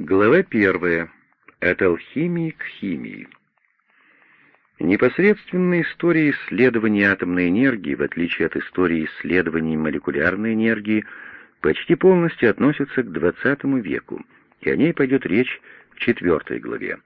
Глава первая. От алхимии к химии. Непосредственная история исследований атомной энергии, в отличие от истории исследований молекулярной энергии, почти полностью относится к XX веку, и о ней пойдет речь в четвертой главе.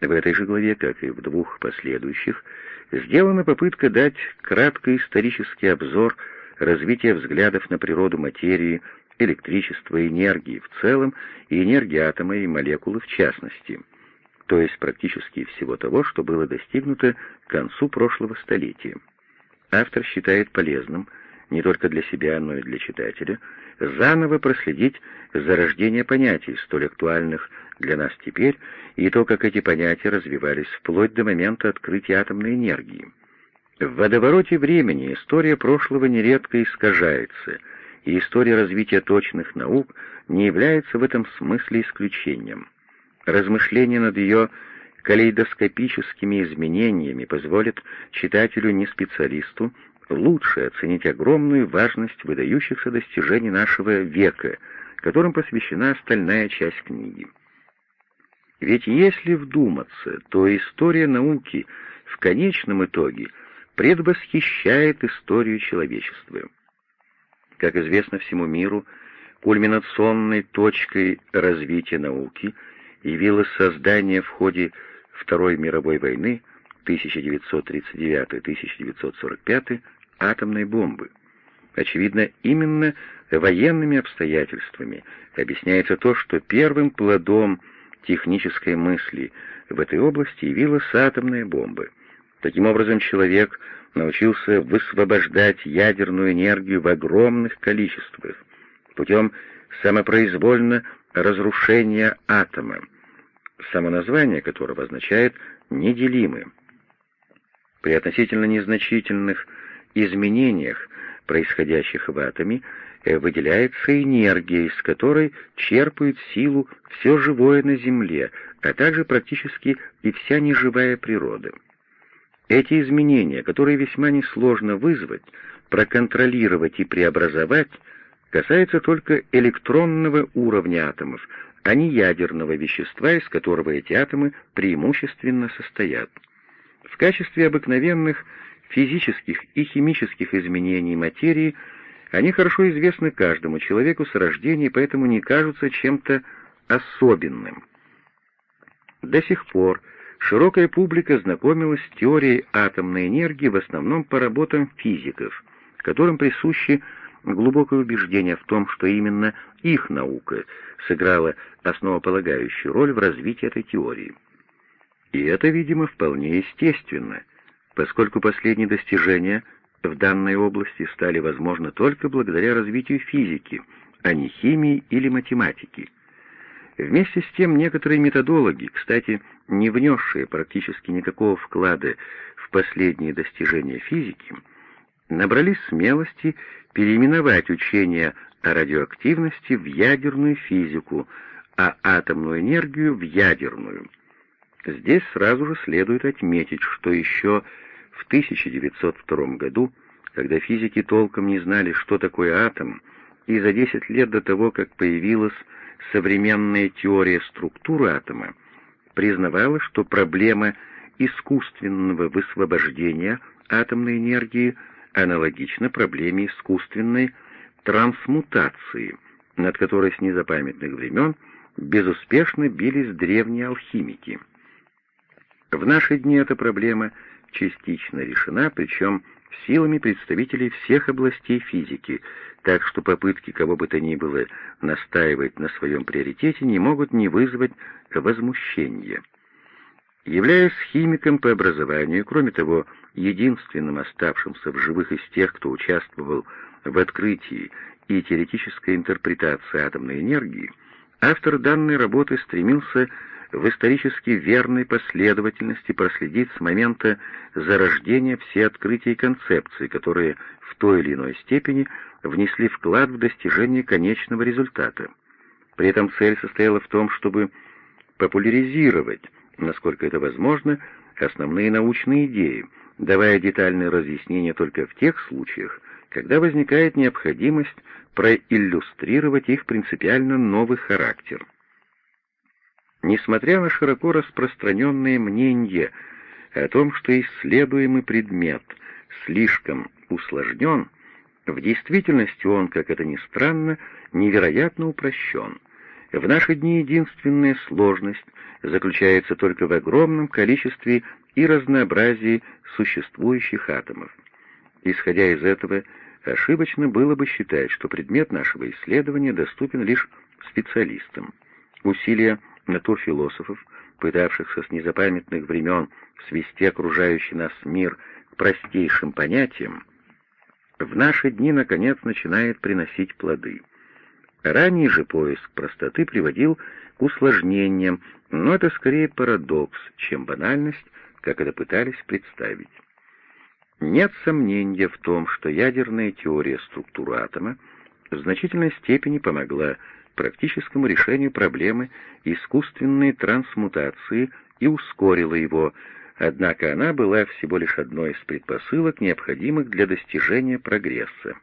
В этой же главе, как и в двух последующих, сделана попытка дать краткий исторический обзор развития взглядов на природу материи, электричества, энергии в целом и энергии атома и молекулы в частности, то есть практически всего того, что было достигнуто к концу прошлого столетия. Автор считает полезным не только для себя, но и для читателя заново проследить зарождение понятий, столь актуальных для нас теперь, и то, как эти понятия развивались вплоть до момента открытия атомной энергии. В водовороте времени история прошлого нередко искажается — и история развития точных наук не является в этом смысле исключением. Размышления над ее калейдоскопическими изменениями позволят читателю, не специалисту, лучше оценить огромную важность выдающихся достижений нашего века, которым посвящена остальная часть книги. Ведь если вдуматься, то история науки в конечном итоге предвосхищает историю человечества. Как известно всему миру, кульминационной точкой развития науки явилось создание в ходе Второй мировой войны 1939-1945 атомной бомбы. Очевидно, именно военными обстоятельствами объясняется то, что первым плодом технической мысли в этой области явилась атомная бомба. Таким образом, человек научился высвобождать ядерную энергию в огромных количествах путем самопроизвольно разрушения атома, само название которого означает «неделимый». При относительно незначительных изменениях, происходящих в атоме, э, выделяется энергия, из которой черпает силу все живое на Земле, а также практически и вся неживая природа. Эти изменения, которые весьма несложно вызвать, проконтролировать и преобразовать, касаются только электронного уровня атомов, а не ядерного вещества, из которого эти атомы преимущественно состоят. В качестве обыкновенных физических и химических изменений материи они хорошо известны каждому человеку с рождения, поэтому не кажутся чем-то особенным. До сих пор Широкая публика знакомилась с теорией атомной энергии в основном по работам физиков, которым присуще глубокое убеждение в том, что именно их наука сыграла основополагающую роль в развитии этой теории. И это, видимо, вполне естественно, поскольку последние достижения в данной области стали возможны только благодаря развитию физики, а не химии или математики. Вместе с тем некоторые методологи, кстати, не внесшие практически никакого вклада в последние достижения физики, набрались смелости переименовать учение о радиоактивности в ядерную физику, а атомную энергию в ядерную. Здесь сразу же следует отметить, что еще в 1902 году, когда физики толком не знали, что такое атом, и за 10 лет до того, как появилась современная теория структуры атома признавала, что проблема искусственного высвобождения атомной энергии аналогична проблеме искусственной трансмутации, над которой с незапамятных времен безуспешно бились древние алхимики. В наши дни эта проблема частично решена, причем силами представителей всех областей физики, так что попытки кого бы то ни было настаивать на своем приоритете не могут не вызвать возмущения. Являясь химиком по образованию, кроме того, единственным оставшимся в живых из тех, кто участвовал в открытии и теоретической интерпретации атомной энергии, автор данной работы стремился в исторически верной последовательности проследить с момента зарождения все открытия и концепции, которые в той или иной степени внесли вклад в достижение конечного результата. При этом цель состояла в том, чтобы популяризировать, насколько это возможно, основные научные идеи, давая детальные разъяснения только в тех случаях, когда возникает необходимость проиллюстрировать их принципиально новый характер. Несмотря на широко распространенное мнение о том, что исследуемый предмет слишком усложнен, в действительности он, как это ни странно, невероятно упрощен. В наши дни единственная сложность заключается только в огромном количестве и разнообразии существующих атомов. Исходя из этого, ошибочно было бы считать, что предмет нашего исследования доступен лишь специалистам. Усилия натурфилософов, пытавшихся с незапамятных времен свести окружающий нас мир к простейшим понятиям, в наши дни, наконец, начинает приносить плоды. Ранний же поиск простоты приводил к усложнениям, но это скорее парадокс, чем банальность, как это пытались представить. Нет сомнения в том, что ядерная теория структуры атома в значительной степени помогла практическому решению проблемы искусственной трансмутации и ускорила его, однако она была всего лишь одной из предпосылок, необходимых для достижения прогресса.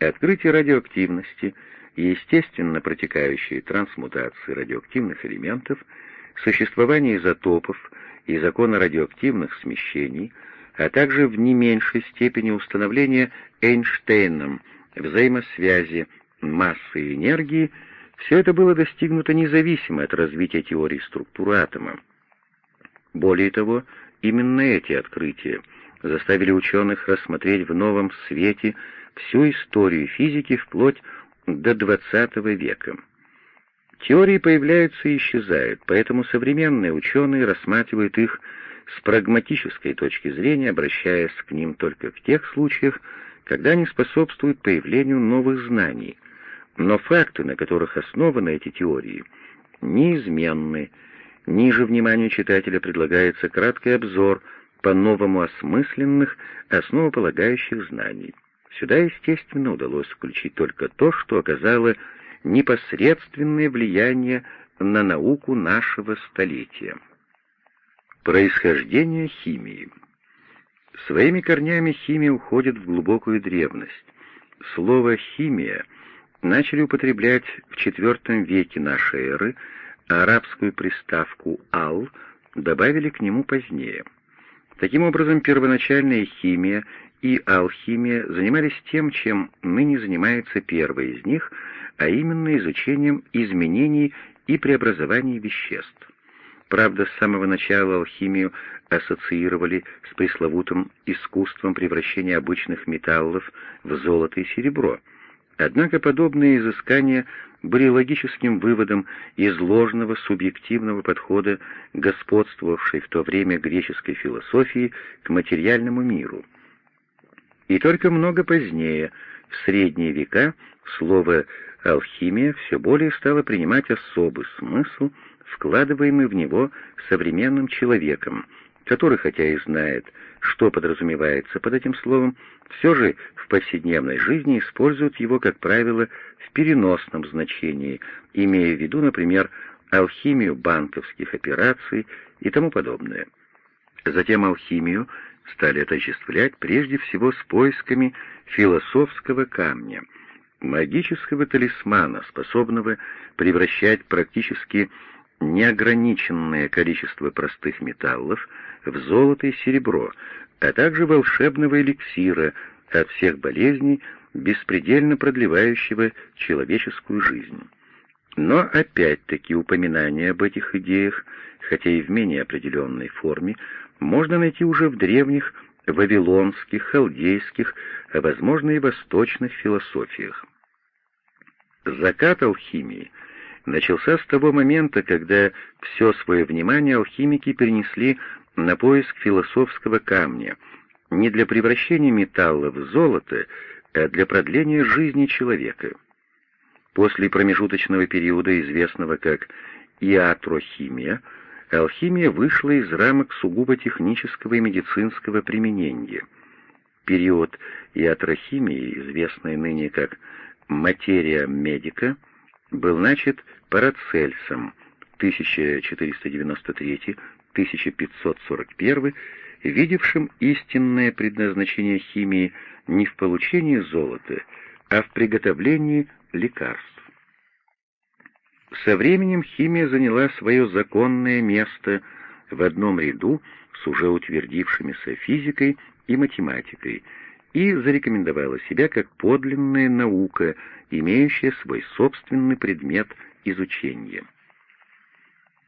Открытие радиоактивности и естественно протекающие трансмутации радиоактивных элементов, существование изотопов и закона радиоактивных смещений, а также в не меньшей степени установление Эйнштейном взаимосвязи массы и энергии, все это было достигнуто независимо от развития теории структуры атома. Более того, именно эти открытия заставили ученых рассмотреть в новом свете всю историю физики вплоть до XX века. Теории появляются и исчезают, поэтому современные ученые рассматривают их с прагматической точки зрения, обращаясь к ним только в тех случаях, когда они способствуют появлению новых знаний. Но факты, на которых основаны эти теории, неизменны. Ниже вниманию читателя предлагается краткий обзор по-новому осмысленных, основополагающих знаний. Сюда, естественно, удалось включить только то, что оказало непосредственное влияние на науку нашего столетия. Происхождение химии. Своими корнями химия уходит в глубокую древность. Слово «химия» начали употреблять в IV веке нашей эры, а арабскую приставку «ал» добавили к нему позднее. Таким образом, первоначальная химия и алхимия занимались тем, чем ныне занимается первая из них, а именно изучением изменений и преобразований веществ. Правда, с самого начала алхимию ассоциировали с пресловутым искусством превращения обычных металлов в золото и серебро. Однако подобные изыскания были логическим выводом из ложного субъективного подхода господствовавшей в то время греческой философии к материальному миру. И только много позднее, в средние века, слово «алхимия» все более стало принимать особый смысл – вкладываемый в него современным человеком, который, хотя и знает, что подразумевается под этим словом, все же в повседневной жизни использует его, как правило, в переносном значении, имея в виду, например, алхимию банковских операций и тому подобное. Затем алхимию стали отождествлять прежде всего с поисками философского камня, магического талисмана, способного превращать практически неограниченное количество простых металлов в золото и серебро, а также волшебного эликсира от всех болезней, беспредельно продлевающего человеческую жизнь. Но опять-таки упоминание об этих идеях, хотя и в менее определенной форме, можно найти уже в древних вавилонских, халдейских, а возможно и восточных философиях. Закат алхимии — начался с того момента, когда все свое внимание алхимики перенесли на поиск философского камня, не для превращения металла в золото, а для продления жизни человека. После промежуточного периода, известного как иатрохимия, алхимия вышла из рамок сугубо технического и медицинского применения. Период иатрохимии, известный ныне как материя медика, был начат Парацельсом 1493-1541, видевшим истинное предназначение химии не в получении золота, а в приготовлении лекарств. Со временем химия заняла свое законное место в одном ряду с уже утвердившимися физикой и математикой и зарекомендовала себя как подлинная наука, имеющая свой собственный предмет изучения.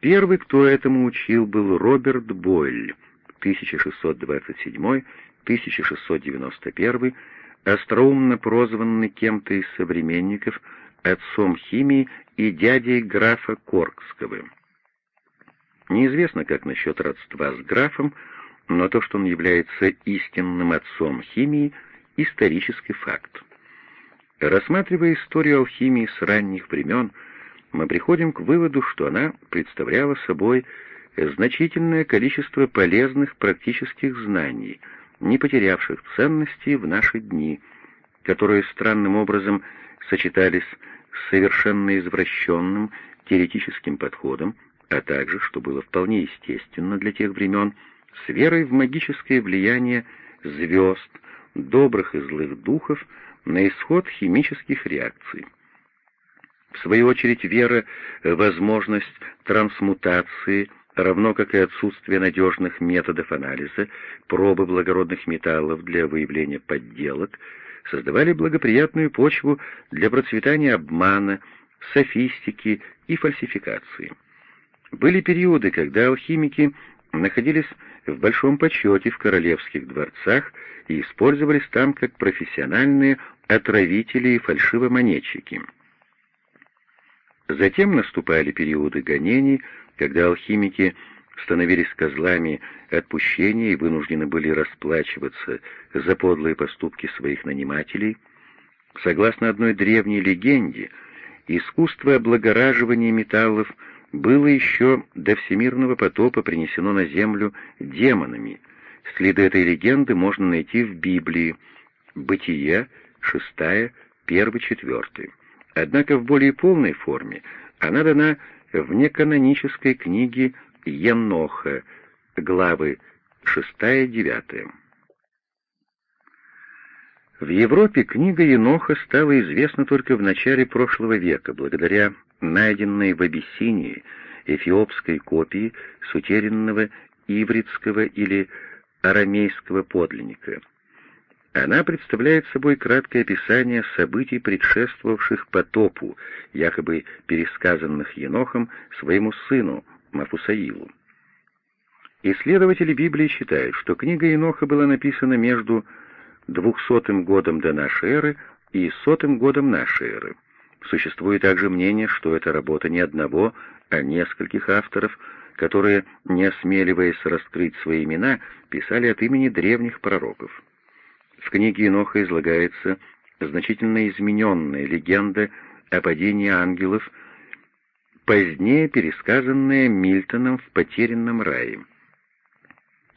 Первый, кто этому учил, был Роберт Бойль, 1627-1691, остроумно прозванный кем-то из современников отцом химии и дядей графа Коркского. Неизвестно, как насчет родства с графом, но то, что он является истинным отцом химии, исторический факт. Рассматривая историю алхимии с ранних времен, мы приходим к выводу, что она представляла собой значительное количество полезных практических знаний, не потерявших ценности в наши дни, которые странным образом сочетались с совершенно извращенным теоретическим подходом, а также, что было вполне естественно для тех времен, с верой в магическое влияние звезд, добрых и злых духов на исход химических реакций. В свою очередь, вера в возможность трансмутации, равно как и отсутствие надежных методов анализа пробы благородных металлов для выявления подделок, создавали благоприятную почву для процветания обмана, софистики и фальсификации. Были периоды, когда алхимики находились в большом почете в королевских дворцах и использовались там как профессиональные отравители и фальшивомонетчики. Затем наступали периоды гонений, когда алхимики становились козлами отпущения и вынуждены были расплачиваться за подлые поступки своих нанимателей. Согласно одной древней легенде, искусство облагораживания металлов – было еще до всемирного потопа принесено на землю демонами. Следы этой легенды можно найти в Библии. Бытие, шестая, первый, четвертый. Однако в более полной форме она дана в неканонической книге Еноха, главы шестая, девятая. В Европе книга Еноха стала известна только в начале прошлого века, благодаря найденной в Абиссинии эфиопской копии с утерянного ивритского или арамейского подлинника. Она представляет собой краткое описание событий, предшествовавших потопу, якобы пересказанных Енохом своему сыну Мафусаилу. Исследователи Библии считают, что книга Еноха была написана между 200 годом до нашей эры и сотым годом нашей эры. Существует также мнение, что это работа не одного, а нескольких авторов, которые, не осмеливаясь раскрыть свои имена, писали от имени древних пророков. В книге Иноха излагается значительно измененная легенда о падении ангелов, позднее пересказанная Мильтоном в «Потерянном рае».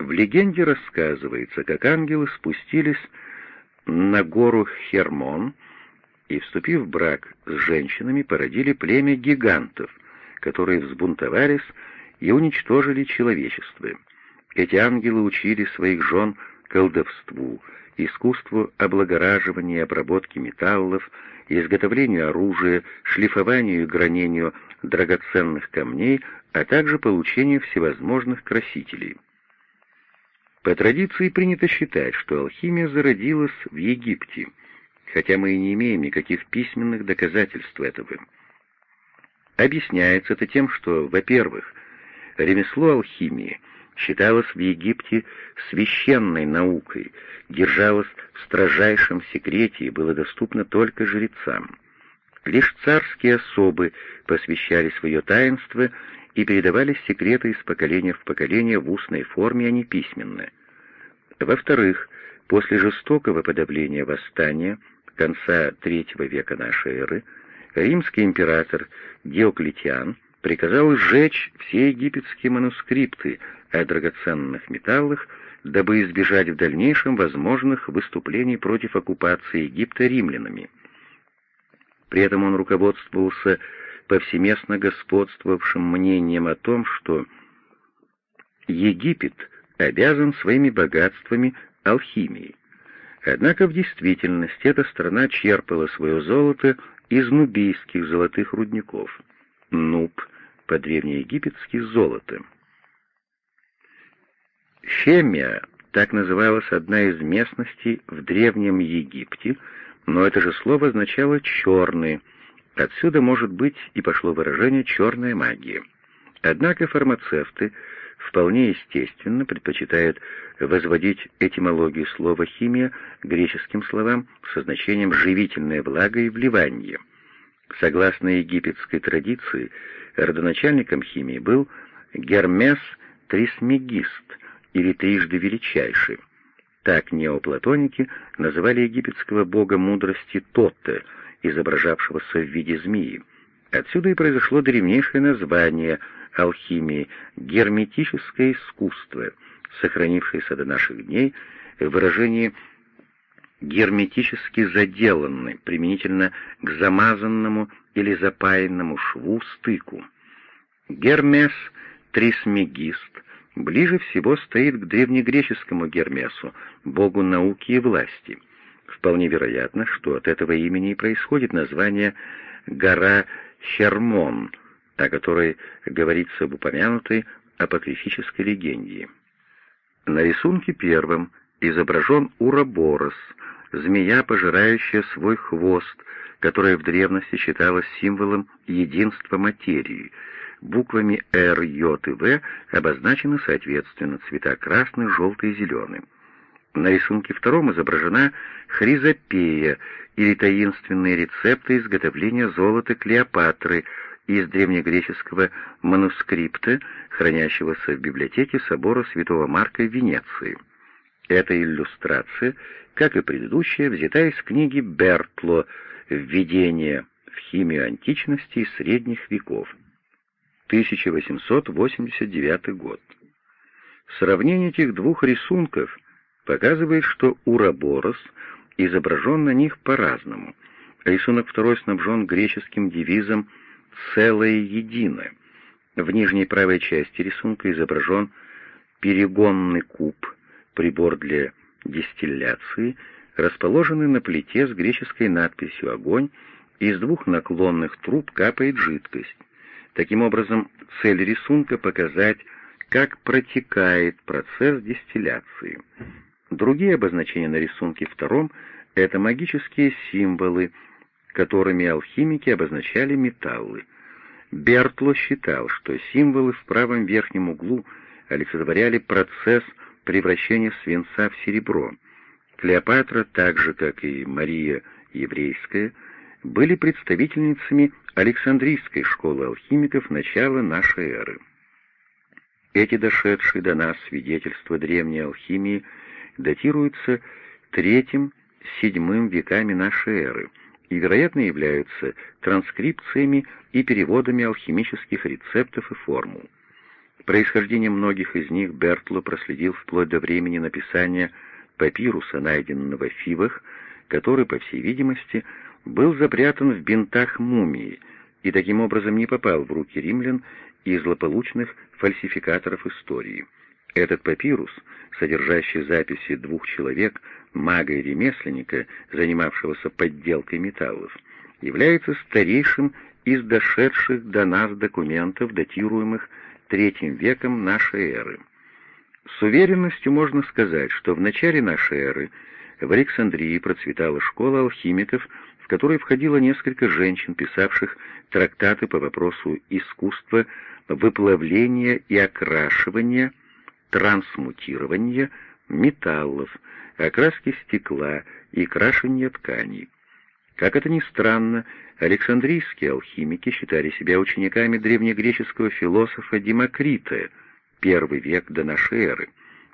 В легенде рассказывается, как ангелы спустились на гору Хермон — и, вступив в брак с женщинами, породили племя гигантов, которые взбунтовались и уничтожили человечество. Эти ангелы учили своих жен колдовству, искусству облагораживания и обработки металлов, изготовлению оружия, шлифованию и гранению драгоценных камней, а также получению всевозможных красителей. По традиции принято считать, что алхимия зародилась в Египте — хотя мы и не имеем никаких письменных доказательств этого. Объясняется это тем, что, во-первых, ремесло алхимии считалось в Египте священной наукой, держалось в строжайшем секрете и было доступно только жрецам. Лишь царские особы посвящали свое таинство и передавали секреты из поколения в поколение в устной форме, а не письменно. Во-вторых, после жестокого подавления восстания конца III века нашей эры римский император Диоклетиан приказал сжечь все египетские манускрипты о драгоценных металлах, дабы избежать в дальнейшем возможных выступлений против оккупации Египта римлянами. При этом он руководствовался повсеместно господствовавшим мнением о том, что Египет обязан своими богатствами алхимии. Однако в действительности эта страна черпала свое золото из нубийских золотых рудников. нуб, по-древнеегипетски золото. Хемия так называлась одна из местностей в Древнем Египте, но это же слово означало «черный». Отсюда, может быть, и пошло выражение «черная магия». Однако фармацевты вполне естественно предпочитают возводить этимологию слова «химия» греческим словам со значением «живительная влага» и «вливание». Согласно египетской традиции, родоначальником химии был Гермес Трисмегист, или трижды величайший. Так неоплатоники называли египетского бога мудрости Тотте, изображавшегося в виде змеи. Отсюда и произошло древнейшее название алхимии — герметическое искусство, сохранившееся до наших дней в выражении герметически заделанный, применительно к замазанному или запаянному шву стыку. Гермес Трисмегист ближе всего стоит к древнегреческому Гермесу, богу науки и власти. Вполне вероятно, что от этого имени и происходит название «гора Хермон», о которой говорится в упомянутой апокрифической легенде. На рисунке первом изображен Ураборос, змея, пожирающая свой хвост, которая в древности считалась символом единства материи — Буквами «Р», «Й» и «В» обозначены соответственно цвета красный, желтый и зеленый. На рисунке втором изображена хризопея или таинственные рецепты изготовления золота Клеопатры из древнегреческого манускрипта, хранящегося в библиотеке собора Святого Марка в Венеции. Эта иллюстрация, как и предыдущая, взята из книги Бертло «Введение в химию античности и средних веков». 1889 год. Сравнение этих двух рисунков показывает, что Ураборос изображен на них по-разному. Рисунок второй снабжен греческим девизом «целое единое». В нижней правой части рисунка изображен перегонный куб, прибор для дистилляции, расположенный на плите с греческой надписью «Огонь», из двух наклонных труб капает жидкость. Таким образом, цель рисунка — показать, как протекает процесс дистилляции. Другие обозначения на рисунке втором — это магические символы, которыми алхимики обозначали металлы. Бертло считал, что символы в правом верхнем углу олицетворяли процесс превращения свинца в серебро. Клеопатра, так же как и Мария Еврейская, были представительницами Александрийской школы алхимиков начала нашей эры. Эти дошедшие до нас свидетельства древней алхимии датируются третьим-седьмым веками нашей эры и, вероятно, являются транскрипциями и переводами алхимических рецептов и формул. Происхождение многих из них Бертло проследил вплоть до времени написания папируса, найденного в Фивах, который, по всей видимости, был запрятан в бинтах мумии и таким образом не попал в руки римлян и злополучных фальсификаторов истории. Этот папирус, содержащий записи двух человек, мага и ремесленника, занимавшегося подделкой металлов, является старейшим из дошедших до нас документов, датируемых третьим веком нашей эры. С уверенностью можно сказать, что в начале нашей эры в Александрии процветала школа алхимиков, которой входило несколько женщин, писавших трактаты по вопросу искусства выплавления и окрашивания, трансмутирования металлов, окраски стекла и крашения тканей. Как это ни странно, Александрийские алхимики считали себя учениками древнегреческого философа Демокрита, первый век до нашей эры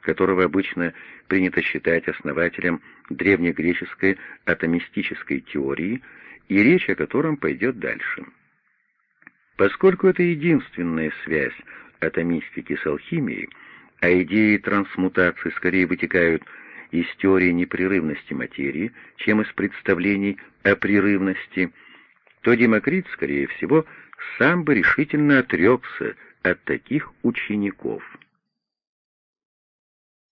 которого обычно принято считать основателем древнегреческой атомистической теории, и речь о котором пойдет дальше. Поскольку это единственная связь атомистики с алхимией, а идеи трансмутации скорее вытекают из теории непрерывности материи, чем из представлений о прерывности, то Демокрит, скорее всего, сам бы решительно отрекся от таких учеников.